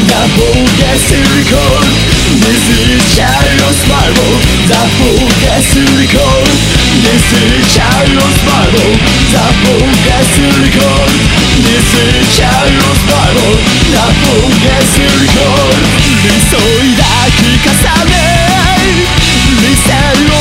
The focus to recall This is Charlie's Bible The focus to recall This is Charlie's Bible The focus to recall This is Charlie's Bible The focus to recall 急いだ聞かさねい見せる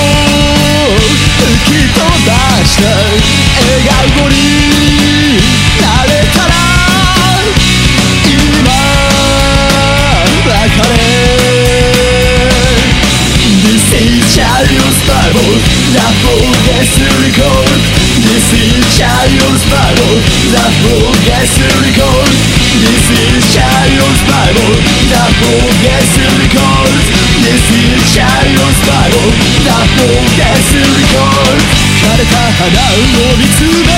枯れた花を見つめ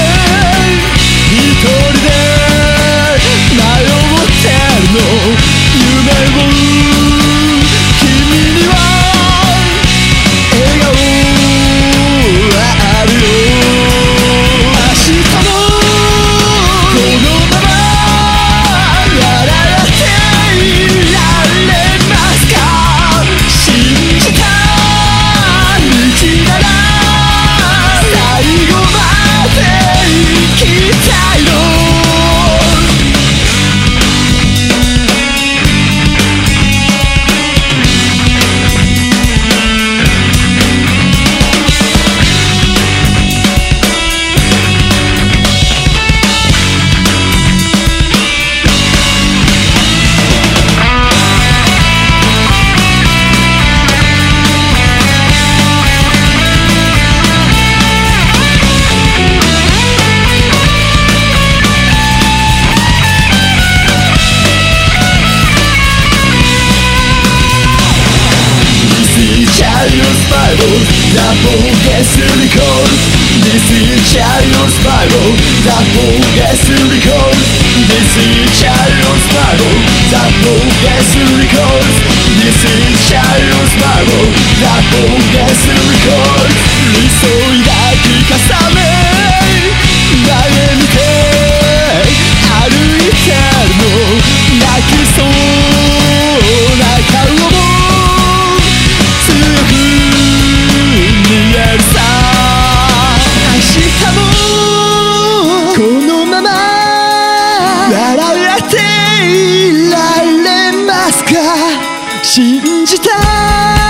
spiral. That ball gets to cold. This is shadow spiral. That ball gets to the core This is shadow spiral. That ball gets to the core This is shadow spiral. 信じた